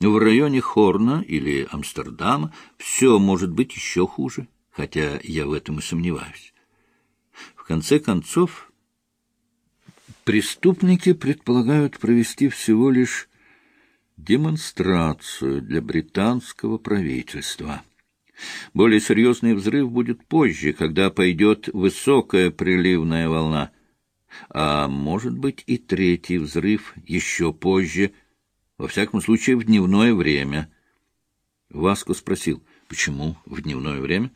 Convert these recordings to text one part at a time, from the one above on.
В районе Хорна или Амстердама все может быть еще хуже, хотя я в этом и сомневаюсь. В конце концов, преступники предполагают провести всего лишь демонстрацию для британского правительства. Более серьезный взрыв будет позже, когда пойдет высокая приливная волна. А может быть и третий взрыв еще позже, во всяком случае в дневное время. Васко спросил, почему в дневное время?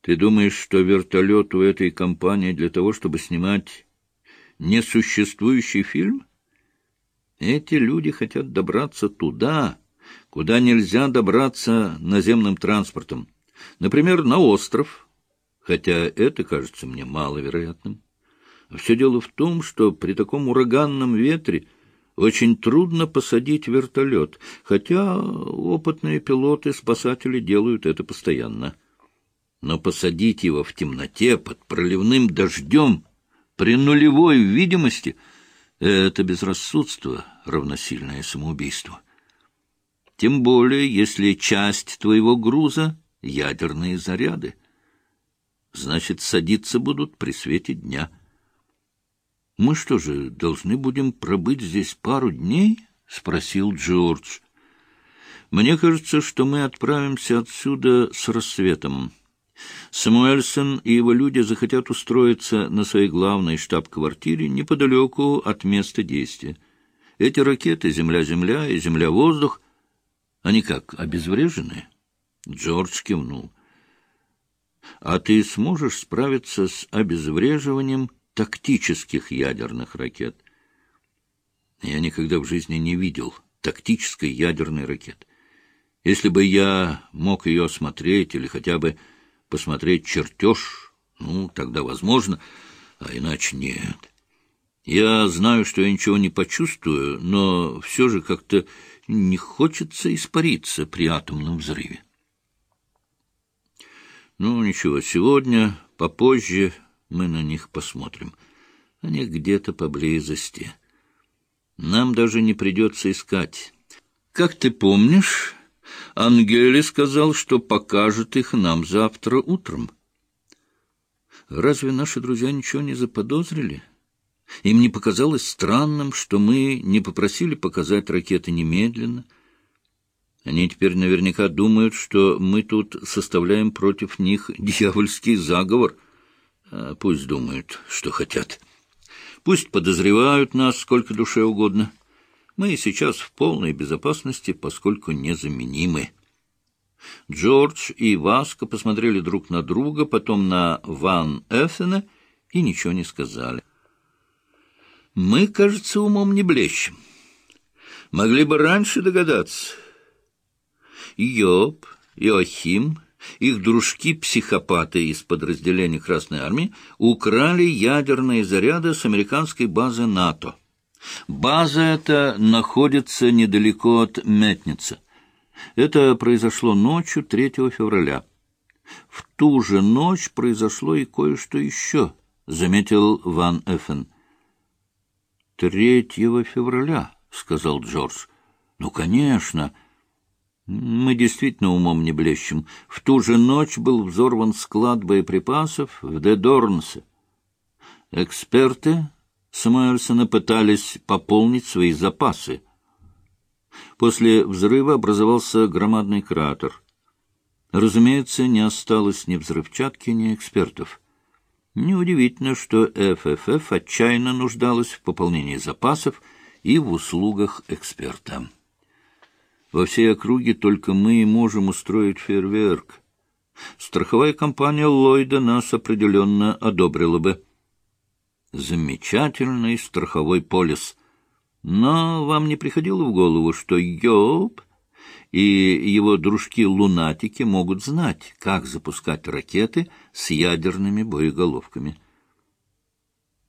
Ты думаешь, что вертолет у этой компании для того, чтобы снимать несуществующий фильм? Эти люди хотят добраться туда, куда нельзя добраться наземным транспортом. Например, на остров, хотя это кажется мне маловероятным. Все дело в том, что при таком ураганном ветре очень трудно посадить вертолет, хотя опытные пилоты-спасатели делают это постоянно. Но посадить его в темноте под проливным дождем при нулевой видимости — это безрассудство, равносильное самоубийству. Тем более, если часть твоего груза — ядерные заряды. Значит, садиться будут при свете дня. Мы что же, должны будем пробыть здесь пару дней? — спросил Джордж. Мне кажется, что мы отправимся отсюда с рассветом. Самуэльсон и его люди захотят устроиться на своей главной штаб-квартире неподалеку от места действия. Эти ракеты «Земля-Земля» и «Земля-Воздух» Они как, обезврежены? Джордж кивнул. А ты сможешь справиться с обезвреживанием тактических ядерных ракет? Я никогда в жизни не видел тактической ядерной ракеты. Если бы я мог ее осмотреть или хотя бы посмотреть чертеж, ну, тогда возможно, а иначе нет. Я знаю, что я ничего не почувствую, но все же как-то не хочется испариться при атомном взрыве. Ну, ничего, сегодня, попозже мы на них посмотрим. Они где-то поблизости. Нам даже не придется искать. Как ты помнишь, Ангели сказал, что покажет их нам завтра утром. Разве наши друзья ничего не заподозрили? — им не показалось странным, что мы не попросили показать ракеты немедленно. Они теперь наверняка думают, что мы тут составляем против них дьявольский заговор. А пусть думают, что хотят. Пусть подозревают нас сколько душе угодно. Мы сейчас в полной безопасности, поскольку незаменимы. Джордж и Васко посмотрели друг на друга, потом на Ван Эффена и ничего не сказали. Мы, кажется, умом не блещем. Могли бы раньше догадаться. Йоб, Иохим, их дружки-психопаты из подразделения Красной Армии украли ядерные заряды с американской базы НАТО. База эта находится недалеко от Метницы. Это произошло ночью 3 февраля. В ту же ночь произошло и кое-что еще, заметил Ван Эффен. «Третьего февраля», — сказал Джордж. «Ну, конечно. Мы действительно умом не блещем. В ту же ночь был взорван склад боеприпасов в Дедорнсе. Эксперты Самуэльсона пытались пополнить свои запасы. После взрыва образовался громадный кратер. Разумеется, не осталось ни взрывчатки, ни экспертов. Неудивительно, что ФФФ отчаянно нуждалась в пополнении запасов и в услугах эксперта. Во всей округе только мы и можем устроить фейерверк. Страховая компания Ллойда нас определенно одобрила бы. Замечательный страховой полис. Но вам не приходило в голову, что Йоб и его дружки-лунатики могут знать, как запускать ракеты с ядерными боеголовками.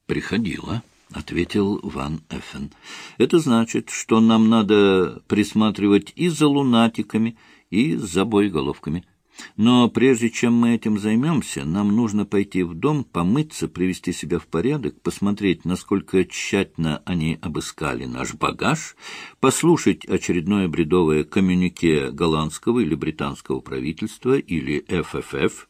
«Приходило», — ответил Ван Эффен. «Это значит, что нам надо присматривать и за лунатиками, и за боеголовками. Но прежде чем мы этим займемся, нам нужно пойти в дом, помыться, привести себя в порядок, посмотреть, насколько тщательно они обыскали наш багаж, послушать очередное бредовое коммюнике голландского или британского правительства или ФФФ,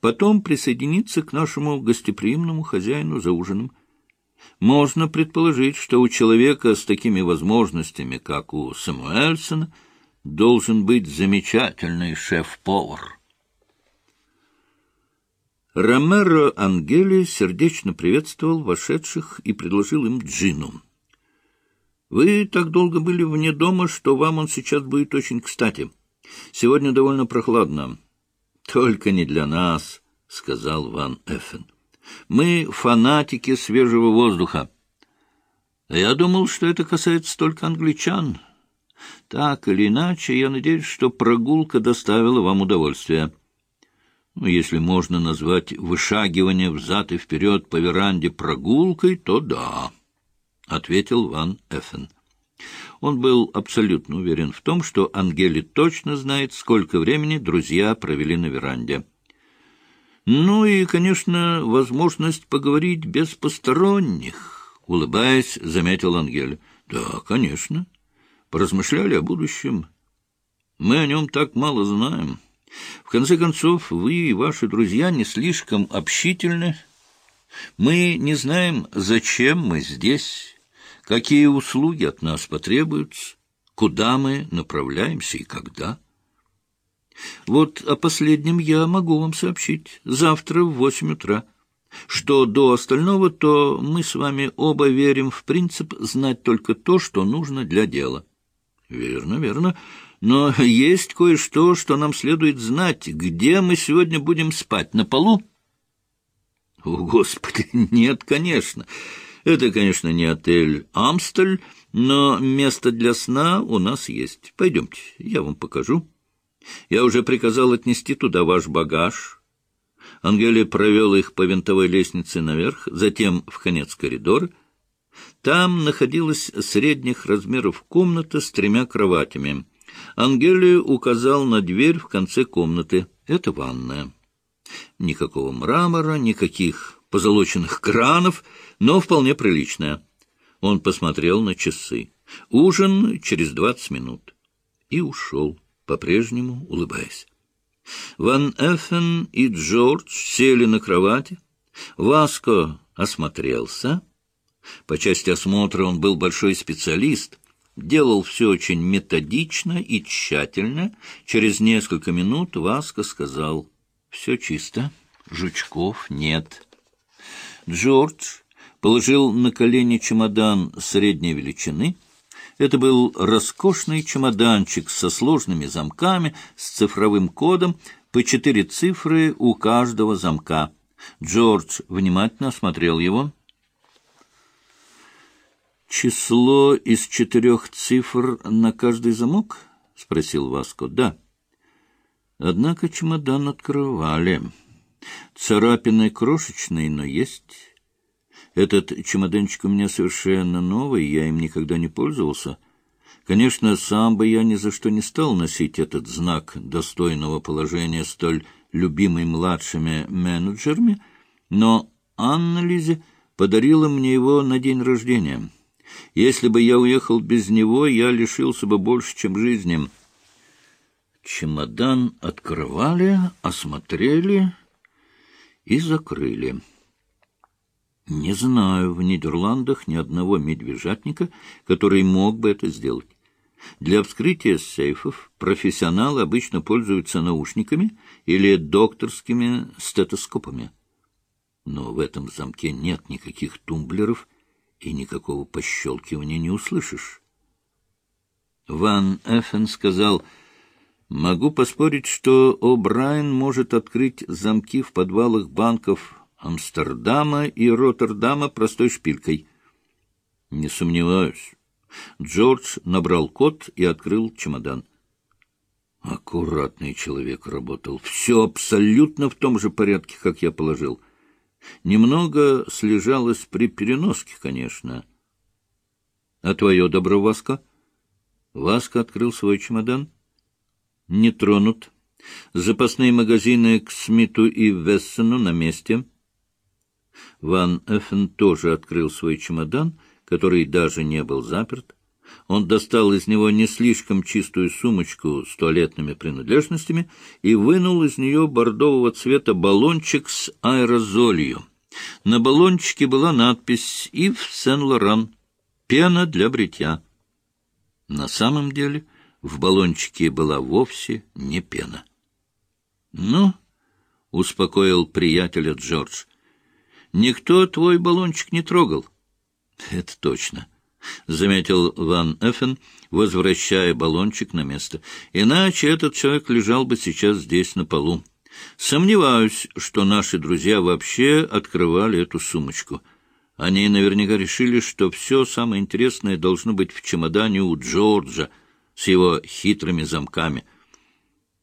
потом присоединиться к нашему гостеприимному хозяину за ужином. Можно предположить, что у человека с такими возможностями, как у Самуэльсона, должен быть замечательный шеф-повар. Ромеро Ангели сердечно приветствовал вошедших и предложил им джину. «Вы так долго были вне дома, что вам он сейчас будет очень кстати. Сегодня довольно прохладно». «Только не для нас», — сказал Ван Эффен. «Мы фанатики свежего воздуха». «Я думал, что это касается только англичан», так или иначе, я надеюсь, что прогулка доставила вам удовольствие. Ну, если можно назвать вышагивание взад и вперед по веранде прогулкой, то да, — ответил Ван Эффен. Он был абсолютно уверен в том, что Ангели точно знает, сколько времени друзья провели на веранде. Ну и, конечно, возможность поговорить без посторонних, — улыбаясь, заметил Ангель. — Да, конечно. — поразмышляли о будущем. Мы о нем так мало знаем. В конце концов, вы и ваши друзья не слишком общительны. Мы не знаем, зачем мы здесь, какие услуги от нас потребуются, куда мы направляемся и когда. Вот о последнем я могу вам сообщить. Завтра в восемь утра. Что до остального, то мы с вами оба верим в принцип знать только то, что нужно для дела. — Верно, верно. Но есть кое-что, что нам следует знать. Где мы сегодня будем спать? На полу? — О, Господи, нет, конечно. Это, конечно, не отель «Амстель», но место для сна у нас есть. Пойдемте, я вам покажу. Я уже приказал отнести туда ваш багаж. Ангелия провел их по винтовой лестнице наверх, затем в конец коридора. Там находилась средних размеров комната с тремя кроватями. Ангелию указал на дверь в конце комнаты. Это ванная. Никакого мрамора, никаких позолоченных кранов, но вполне приличная. Он посмотрел на часы. Ужин через двадцать минут. И ушел, по-прежнему улыбаясь. Ван Эффен и Джордж сели на кровати. Васко осмотрелся. По части осмотра он был большой специалист, делал все очень методично и тщательно. Через несколько минут Васко сказал «Все чисто, жучков нет». Джордж положил на колени чемодан средней величины. Это был роскошный чемоданчик со сложными замками, с цифровым кодом, по четыре цифры у каждого замка. Джордж внимательно осмотрел его. «Число из четырех цифр на каждый замок?» — спросил Васко. «Да». Однако чемодан открывали. Царапины крошечные, но есть. Этот чемоданчик у меня совершенно новый, я им никогда не пользовался. Конечно, сам бы я ни за что не стал носить этот знак достойного положения столь любимый младшими менеджерами, но Анна Лизе подарила мне его на день рождения». Если бы я уехал без него, я лишился бы больше, чем жизни. Чемодан открывали, осмотрели и закрыли. Не знаю в Нидерландах ни одного медвежатника, который мог бы это сделать. Для вскрытия сейфов профессионалы обычно пользуются наушниками или докторскими стетоскопами. Но в этом замке нет никаких тумблеров и никакого пощелкивания не услышишь. Ван Эффен сказал, «Могу поспорить, что О'Брайен может открыть замки в подвалах банков Амстердама и Роттердама простой шпилькой». «Не сомневаюсь». Джордж набрал код и открыл чемодан. Аккуратный человек работал. Все абсолютно в том же порядке, как я положил. Немного слежалось при переноске, конечно. — А твое добро, Васка? Васка открыл свой чемодан. — Не тронут, Запасные магазины к Смиту и Вессону на месте. Ван Эффен тоже открыл свой чемодан, который даже не был заперт. Он достал из него не слишком чистую сумочку с туалетными принадлежностями и вынул из нее бордового цвета баллончик с аэрозолью. На баллончике была надпись «Ив Сен-Лоран. Пена для бритья». На самом деле в баллончике была вовсе не пена. «Ну?» — успокоил приятеля Джордж. «Никто твой баллончик не трогал». «Это точно», — заметил Ван Эффен, возвращая баллончик на место. «Иначе этот человек лежал бы сейчас здесь на полу. Сомневаюсь, что наши друзья вообще открывали эту сумочку. Они наверняка решили, что все самое интересное должно быть в чемодане у Джорджа с его хитрыми замками —